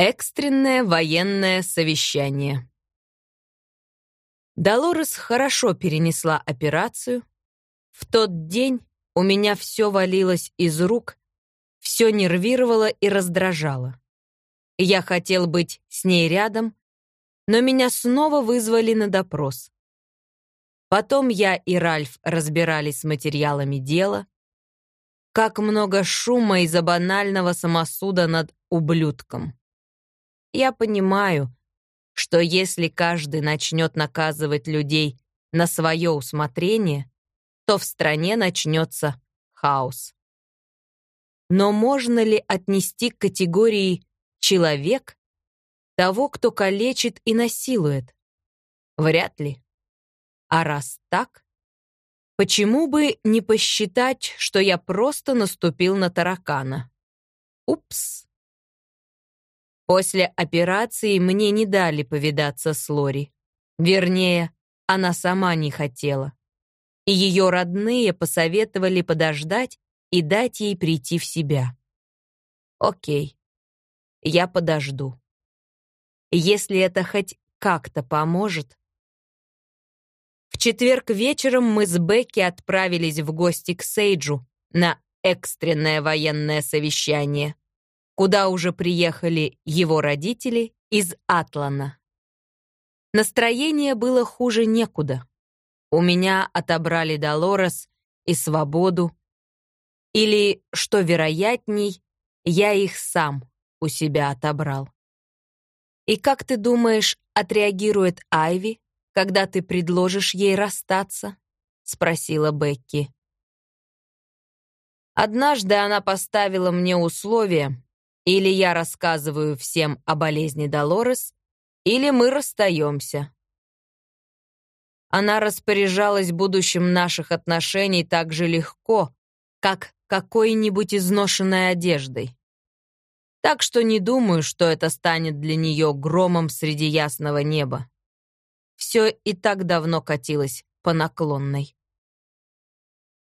Экстренное военное совещание. Долорес хорошо перенесла операцию. В тот день у меня все валилось из рук, все нервировало и раздражало. Я хотел быть с ней рядом, но меня снова вызвали на допрос. Потом я и Ральф разбирались с материалами дела. Как много шума из-за банального самосуда над ублюдком. Я понимаю, что если каждый начнет наказывать людей на свое усмотрение, то в стране начнется хаос. Но можно ли отнести к категории «человек» того, кто калечит и насилует? Вряд ли. А раз так, почему бы не посчитать, что я просто наступил на таракана? Упс. После операции мне не дали повидаться с Лори. Вернее, она сама не хотела. И ее родные посоветовали подождать и дать ей прийти в себя. Окей, я подожду. Если это хоть как-то поможет. В четверг вечером мы с Бекки отправились в гости к Сейджу на экстренное военное совещание куда уже приехали его родители из Атлана. Настроение было хуже некуда. У меня отобрали Долорес и свободу. Или, что вероятней, я их сам у себя отобрал. И как ты думаешь, отреагирует Айви, когда ты предложишь ей расстаться? спросила Бекки. Однажды она поставила мне условие, или я рассказываю всем о болезни Долорес, или мы расстаемся. Она распоряжалась будущим наших отношений так же легко, как какой-нибудь изношенной одеждой. Так что не думаю, что это станет для нее громом среди ясного неба. Все и так давно катилось по наклонной.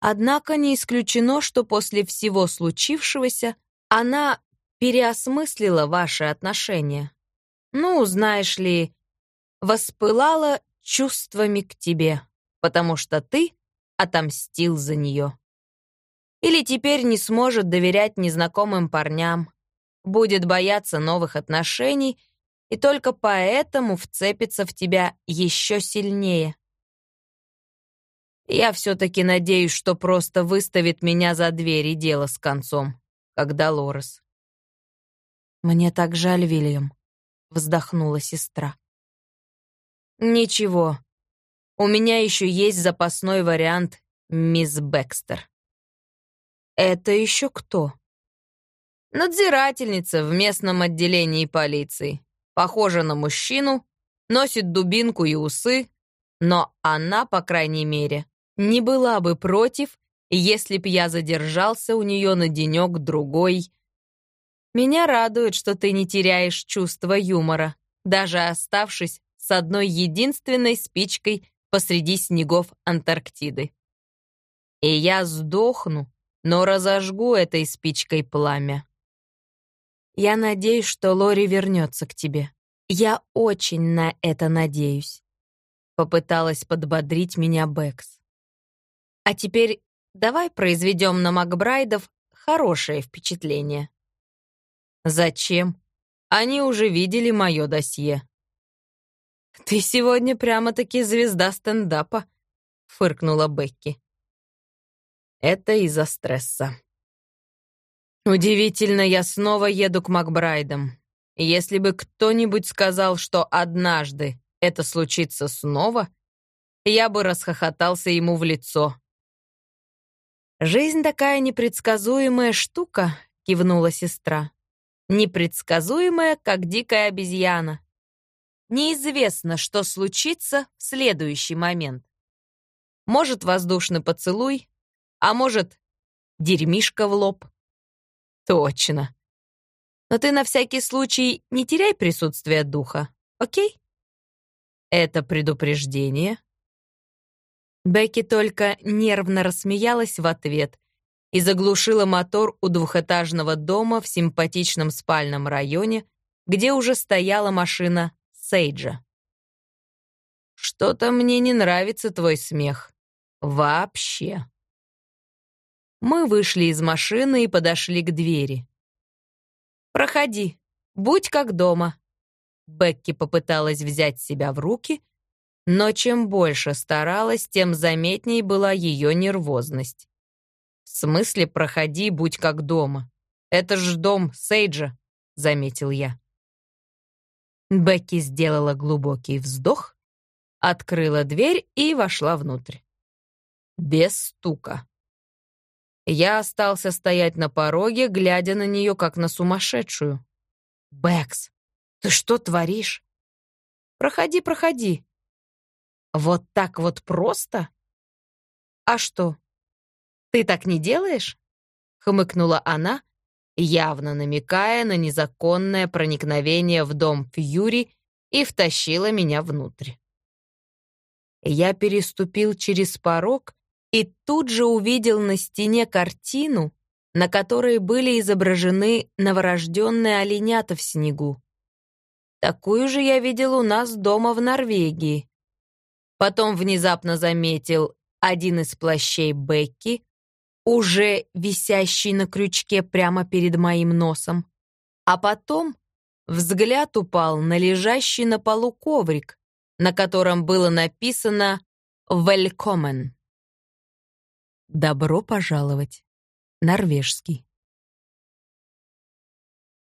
Однако не исключено, что после всего случившегося она переосмыслила ваши отношения. Ну, знаешь ли, воспылала чувствами к тебе, потому что ты отомстил за нее. Или теперь не сможет доверять незнакомым парням, будет бояться новых отношений и только поэтому вцепится в тебя еще сильнее. Я все-таки надеюсь, что просто выставит меня за дверь и дело с концом, как Долорес. «Мне так жаль, Вильям», — вздохнула сестра. «Ничего. У меня еще есть запасной вариант, мисс Бекстер». «Это еще кто?» «Надзирательница в местном отделении полиции. Похожа на мужчину, носит дубинку и усы, но она, по крайней мере, не была бы против, если б я задержался у нее на денек-другой меня радует, что ты не теряешь чувство юмора, даже оставшись с одной единственной спичкой посреди снегов Антарктиды. И я сдохну, но разожгу этой спичкой пламя. Я надеюсь, что Лори вернется к тебе. Я очень на это надеюсь. Попыталась подбодрить меня Бэкс. А теперь давай произведем на Макбрайдов хорошее впечатление. «Зачем? Они уже видели мое досье». «Ты сегодня прямо-таки звезда стендапа», — фыркнула Бекки. «Это из-за стресса». «Удивительно, я снова еду к Макбрайдам. Если бы кто-нибудь сказал, что однажды это случится снова, я бы расхохотался ему в лицо». «Жизнь такая непредсказуемая штука», — кивнула сестра непредсказуемая, как дикая обезьяна. Неизвестно, что случится в следующий момент. Может, воздушный поцелуй, а может, дерьмишка в лоб. Точно. Но ты на всякий случай не теряй присутствие духа, окей? Это предупреждение. Бекки только нервно рассмеялась в ответ и заглушила мотор у двухэтажного дома в симпатичном спальном районе, где уже стояла машина Сейджа. «Что-то мне не нравится твой смех. Вообще». Мы вышли из машины и подошли к двери. «Проходи, будь как дома». Бекки попыталась взять себя в руки, но чем больше старалась, тем заметней была ее нервозность. «В смысле, проходи, будь как дома. Это ж дом Сейджа», — заметил я. Бекки сделала глубокий вздох, открыла дверь и вошла внутрь. Без стука. Я остался стоять на пороге, глядя на нее, как на сумасшедшую. «Бэкс, ты что творишь?» «Проходи, проходи», вот так вот просто? А что? Ты так не делаешь? Хмыкнула она, явно намекая на незаконное проникновение в дом Фьюри и втащила меня внутрь. Я переступил через порог и тут же увидел на стене картину, на которой были изображены новорожденные оленята в снегу. Такую же я видел у нас дома в Норвегии. Потом внезапно заметил один из плащей Бекки, уже висящий на крючке прямо перед моим носом. А потом взгляд упал на лежащий на полу коврик, на котором было написано «Велькомен». «Добро пожаловать». Норвежский.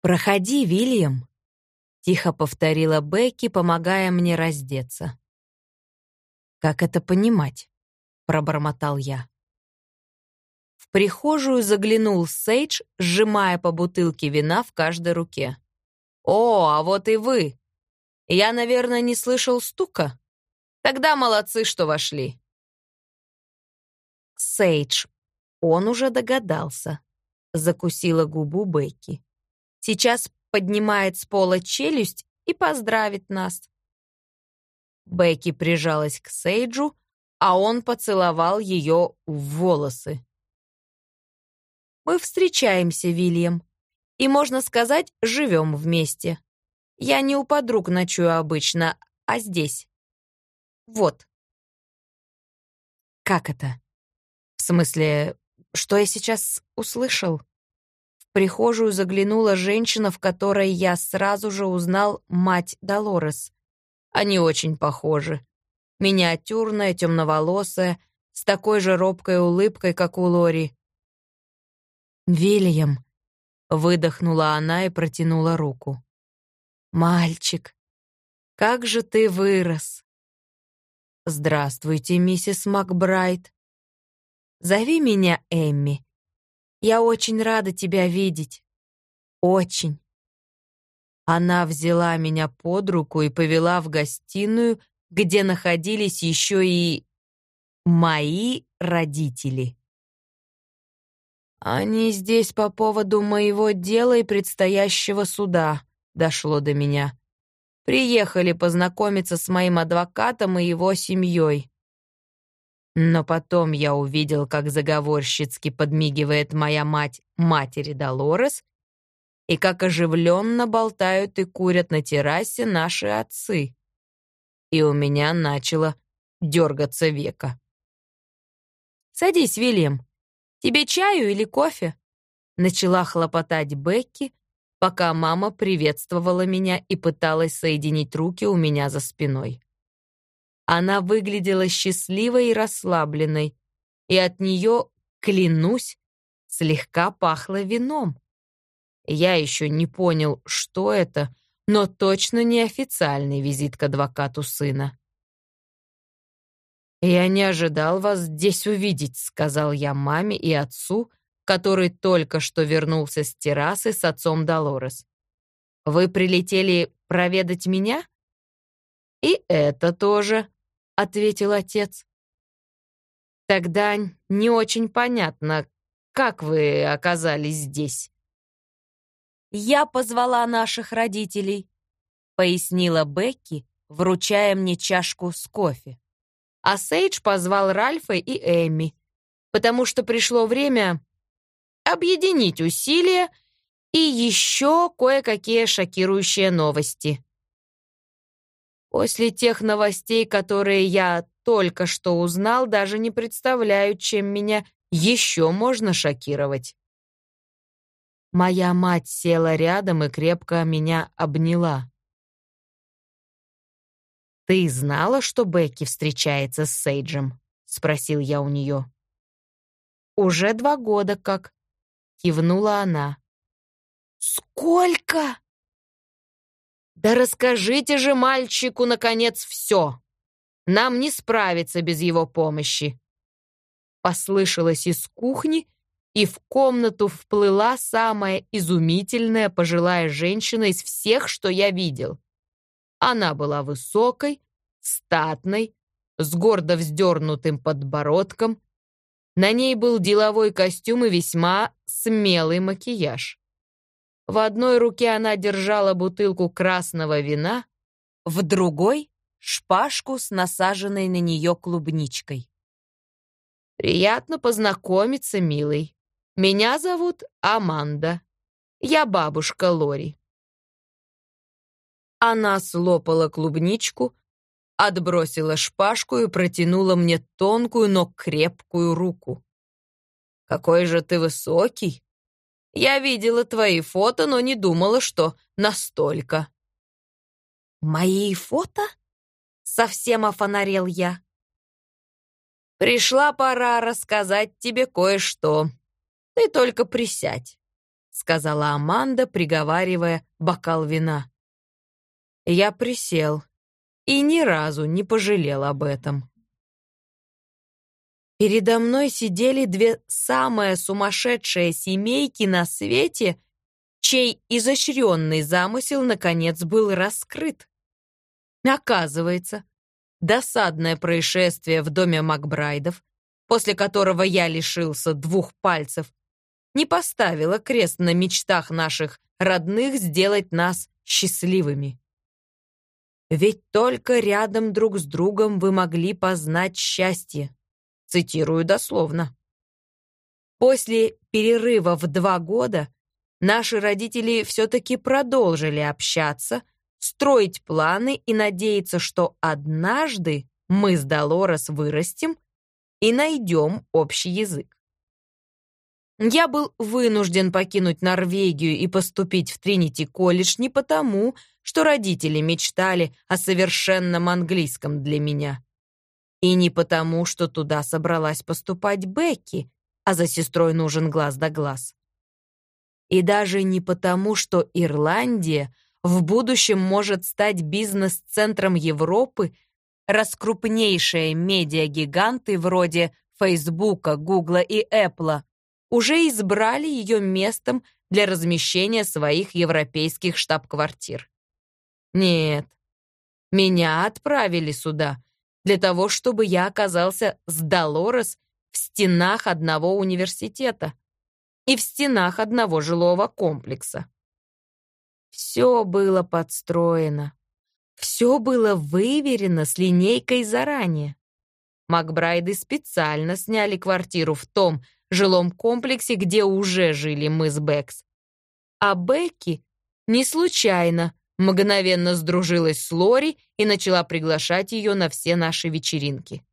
«Проходи, Вильям», — тихо повторила Бекки, помогая мне раздеться. «Как это понимать?» — пробормотал я. Прихожую заглянул Сейдж, сжимая по бутылке вина в каждой руке. «О, а вот и вы! Я, наверное, не слышал стука? Тогда молодцы, что вошли!» Сейдж, он уже догадался. Закусила губу Бекки. Сейчас поднимает с пола челюсть и поздравит нас. Бекки прижалась к Сейджу, а он поцеловал ее в волосы. «Мы встречаемся, Вильям, и, можно сказать, живем вместе. Я не у подруг ночую обычно, а здесь. Вот». «Как это? В смысле, что я сейчас услышал?» В прихожую заглянула женщина, в которой я сразу же узнал мать Долорес. Они очень похожи. Миниатюрная, темноволосая, с такой же робкой улыбкой, как у Лори. «Вильям», — выдохнула она и протянула руку. «Мальчик, как же ты вырос!» «Здравствуйте, миссис Макбрайт. Зови меня Эмми. Я очень рада тебя видеть. Очень». Она взяла меня под руку и повела в гостиную, где находились еще и мои родители. «Они здесь по поводу моего дела и предстоящего суда», — дошло до меня. «Приехали познакомиться с моим адвокатом и его семьей». Но потом я увидел, как заговорщицки подмигивает моя мать матери Долорес и как оживленно болтают и курят на террасе наши отцы. И у меня начало дергаться века. «Садись, Вильям. Тебе чаю или кофе?» Начала хлопотать Бекки, пока мама приветствовала меня и пыталась соединить руки у меня за спиной. Она выглядела счастливой и расслабленной, и от нее, клянусь, слегка пахло вином. Я еще не понял, что это, но точно не официальный визит к адвокату сына. «Я не ожидал вас здесь увидеть», — сказал я маме и отцу, который только что вернулся с террасы с отцом Долорес. «Вы прилетели проведать меня?» «И это тоже», — ответил отец. «Тогда не очень понятно, как вы оказались здесь». «Я позвала наших родителей», — пояснила Бекки, вручая мне чашку с кофе. А Сейдж позвал Ральфа и Эмми, потому что пришло время объединить усилия И еще кое-какие шокирующие новости. После тех новостей, которые я только что узнал, даже не представляю, чем меня еще можно шокировать. Моя мать села рядом и крепко меня обняла. «Ты знала, что Бекки встречается с Сейджем?» — спросил я у нее. «Уже два года как», — кивнула она. «Сколько?» «Да расскажите же мальчику, наконец, все! Нам не справиться без его помощи!» Послышалось из кухни, и в комнату вплыла самая изумительная пожилая женщина из всех, что я видел. Она была высокой, статной, с гордо вздернутым подбородком. На ней был деловой костюм и весьма смелый макияж. В одной руке она держала бутылку красного вина, в другой — шпажку с насаженной на нее клубничкой. «Приятно познакомиться, милый. Меня зовут Аманда. Я бабушка Лори». Она слопала клубничку, отбросила шпажку и протянула мне тонкую, но крепкую руку. «Какой же ты высокий!» Я видела твои фото, но не думала, что настолько». «Мои фото?» — совсем офонарел я. «Пришла пора рассказать тебе кое-что. Ты только присядь», — сказала Аманда, приговаривая бокал вина. Я присел и ни разу не пожалел об этом. Передо мной сидели две самые сумасшедшие семейки на свете, чей изощренный замысел, наконец, был раскрыт. Оказывается, досадное происшествие в доме Макбрайдов, после которого я лишился двух пальцев, не поставило крест на мечтах наших родных сделать нас счастливыми. Ведь только рядом друг с другом вы могли познать счастье. Цитирую дословно. После перерыва в два года наши родители все-таки продолжили общаться, строить планы и надеяться, что однажды мы с Долорес вырастем и найдем общий язык. Я был вынужден покинуть Норвегию и поступить в Тринити-колледж не потому, что родители мечтали о совершенном английском для меня. И не потому, что туда собралась поступать Бекки, а за сестрой нужен глаз да глаз. И даже не потому, что Ирландия в будущем может стать бизнес-центром Европы, раз крупнейшие медиагиганты вроде Фейсбука, Гугла и Эппла уже избрали ее местом для размещения своих европейских штаб-квартир. Нет, меня отправили сюда, для того, чтобы я оказался с Долорес в стенах одного университета и в стенах одного жилого комплекса. Все было подстроено. Все было выверено с линейкой заранее. Макбрайды специально сняли квартиру в том жилом комплексе, где уже жили мы с Бэкс. А Бекки не случайно мгновенно сдружилась с Лори и начала приглашать ее на все наши вечеринки.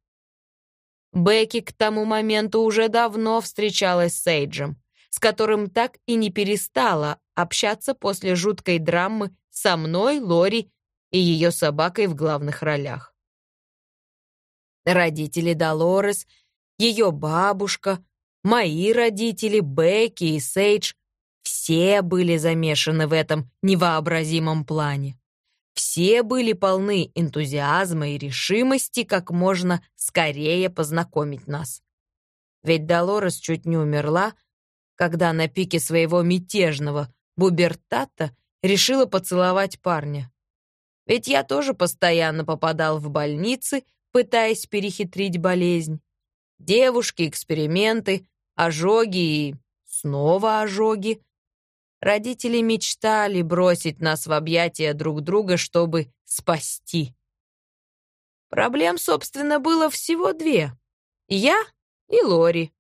Бекки к тому моменту уже давно встречалась с Эйджем, с которым так и не перестала общаться после жуткой драмы со мной, Лори и ее собакой в главных ролях. Родители Долорес, ее бабушка, мои родители, Бекки и Сейдж все были замешаны в этом невообразимом плане. Все были полны энтузиазма и решимости как можно скорее познакомить нас. Ведь Долорес чуть не умерла, когда на пике своего мятежного бубертата решила поцеловать парня. Ведь я тоже постоянно попадал в больницы, пытаясь перехитрить болезнь. Девушки, эксперименты, ожоги и снова ожоги. Родители мечтали бросить нас в объятия друг друга, чтобы спасти. Проблем, собственно, было всего две. Я и Лори.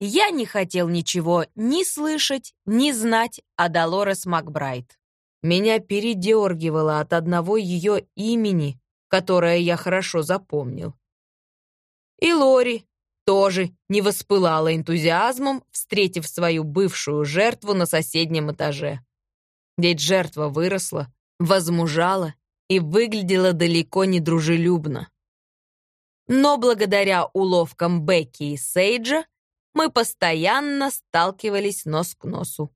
я не хотел ничего ни слышать, ни знать о Долорес Макбрайт. Меня передергивало от одного ее имени, которое я хорошо запомнил. И Лори тоже не воспылала энтузиазмом, встретив свою бывшую жертву на соседнем этаже. Ведь жертва выросла, возмужала и выглядела далеко не дружелюбно. Но благодаря уловкам Бекки и Сейджа мы постоянно сталкивались нос к носу.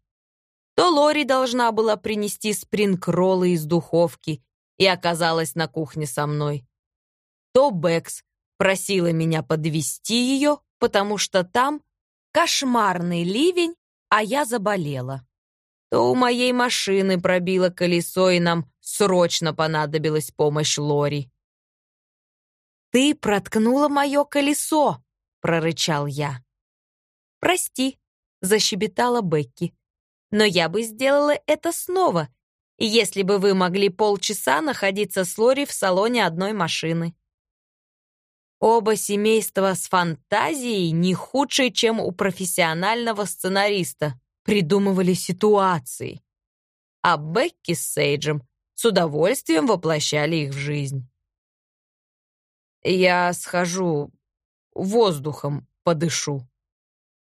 То Лори должна была принести спринг-роллы из духовки и оказалась на кухне со мной. То Бэкс просила меня подвести ее, потому что там кошмарный ливень, а я заболела. То у моей машины пробило колесо, и нам срочно понадобилась помощь Лори. «Ты проткнула мое колесо!» — прорычал я. «Прости», — защебетала Бекки. «Но я бы сделала это снова, если бы вы могли полчаса находиться с Лори в салоне одной машины». Оба семейства с фантазией не худшие, чем у профессионального сценариста, придумывали ситуации. А Бекки с Сейджем с удовольствием воплощали их в жизнь. «Я схожу, воздухом подышу»,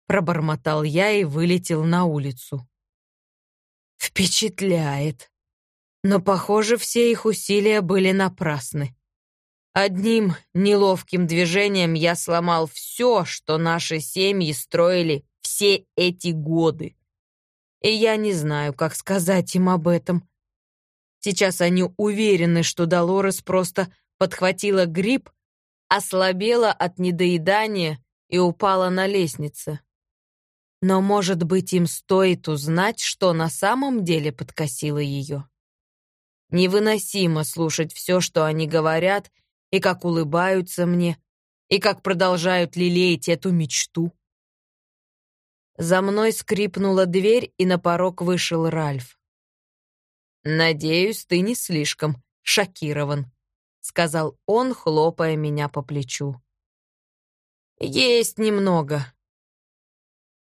Пробормотал я и вылетел на улицу. Впечатляет. Но, похоже, все их усилия были напрасны. Одним неловким движением я сломал все, что наши семьи строили все эти годы. И я не знаю, как сказать им об этом. Сейчас они уверены, что Долорес просто подхватила грипп, ослабела от недоедания и упала на лестнице. Но, может быть, им стоит узнать, что на самом деле подкосило ее. Невыносимо слушать все, что они говорят, и как улыбаются мне, и как продолжают лелеять эту мечту. За мной скрипнула дверь, и на порог вышел Ральф. «Надеюсь, ты не слишком шокирован», — сказал он, хлопая меня по плечу. «Есть немного»,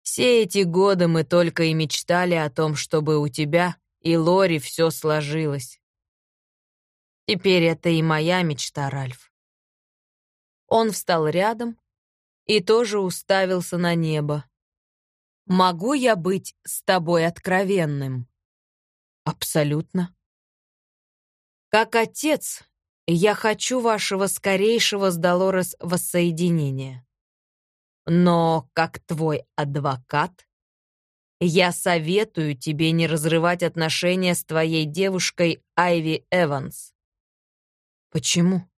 все эти годы мы только и мечтали о том, чтобы у тебя и Лори все сложилось. Теперь это и моя мечта, Ральф. Он встал рядом и тоже уставился на небо. «Могу я быть с тобой откровенным?» «Абсолютно». «Как отец, я хочу вашего скорейшего с Долорес воссоединения. Но как твой адвокат, я советую тебе не разрывать отношения с твоей девушкой Айви Эванс. Почему?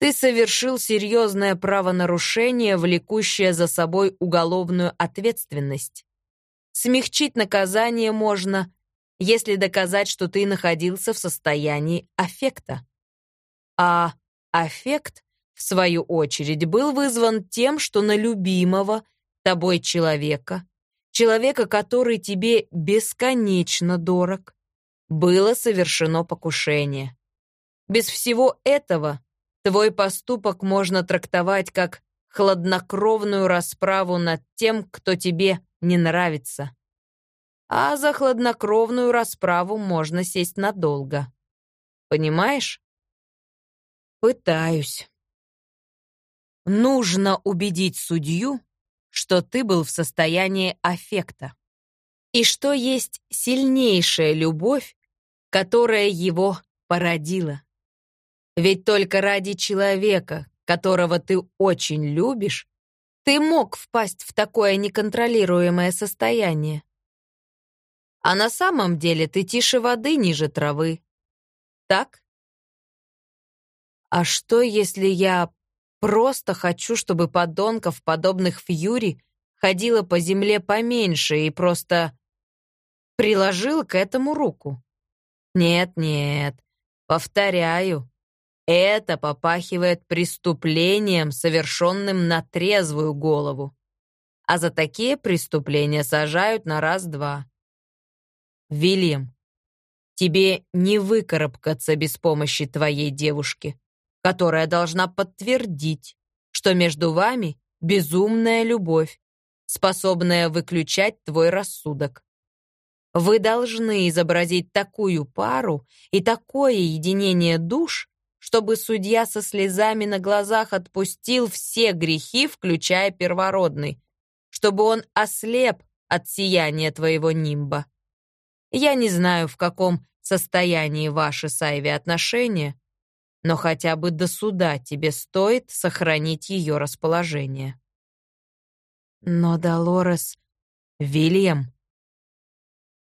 Ты совершил серьезное правонарушение, влекущее за собой уголовную ответственность. Смягчить наказание можно, если доказать, что ты находился в состоянии аффекта. А аффект в свою очередь, был вызван тем, что на любимого тобой человека, человека, который тебе бесконечно дорог, было совершено покушение. Без всего этого твой поступок можно трактовать как хладнокровную расправу над тем, кто тебе не нравится. А за хладнокровную расправу можно сесть надолго. Понимаешь? Пытаюсь. Нужно убедить судью, что ты был в состоянии аффекта. И что есть сильнейшая любовь, которая его породила. Ведь только ради человека, которого ты очень любишь, ты мог впасть в такое неконтролируемое состояние. А на самом деле ты тише воды ниже травы. Так? А что, если я Просто хочу, чтобы подонков, подобных Фьюри, ходило по земле поменьше и просто приложил к этому руку. Нет-нет, повторяю, это попахивает преступлением, совершенным на трезвую голову. А за такие преступления сажают на раз-два. Вильям, тебе не выкарабкаться без помощи твоей девушки которая должна подтвердить, что между вами безумная любовь, способная выключать твой рассудок. Вы должны изобразить такую пару и такое единение душ, чтобы судья со слезами на глазах отпустил все грехи, включая первородный, чтобы он ослеп от сияния твоего нимба. Я не знаю, в каком состоянии ваши с Айви отношения, но хотя бы до суда тебе стоит сохранить ее расположение. Но Долорес... Вильям,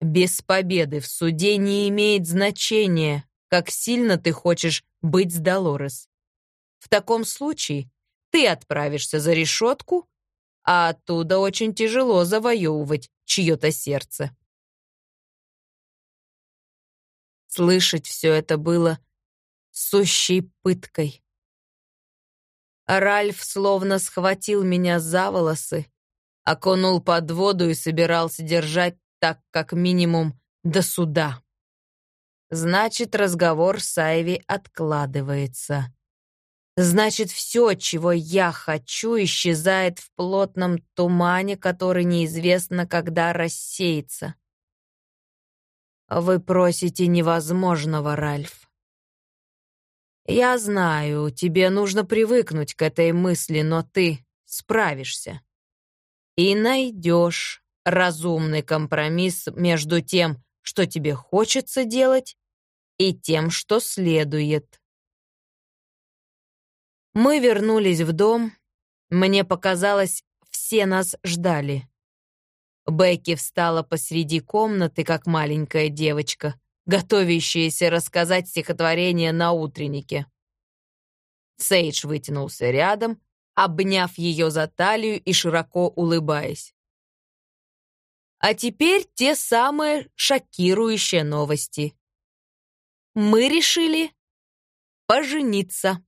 без победы в суде не имеет значения, как сильно ты хочешь быть с Долорес. В таком случае ты отправишься за решетку, а оттуда очень тяжело завоевывать чье-то сердце. Слышать все это было сущей пыткой. Ральф словно схватил меня за волосы, окунул под воду и собирался держать так как минимум до суда. Значит, разговор с Айви откладывается. Значит, все, чего я хочу, исчезает в плотном тумане, который неизвестно, когда рассеется. Вы просите невозможного, Ральф. Я знаю, тебе нужно привыкнуть к этой мысли, но ты справишься. И найдешь разумный компромисс между тем, что тебе хочется делать, и тем, что следует. Мы вернулись в дом. Мне показалось, все нас ждали. Бекки встала посреди комнаты, как маленькая девочка, готовящаяся рассказать стихотворение на утреннике. Сейдж вытянулся рядом, обняв ее за талию и широко улыбаясь. А теперь те самые шокирующие новости. Мы решили пожениться.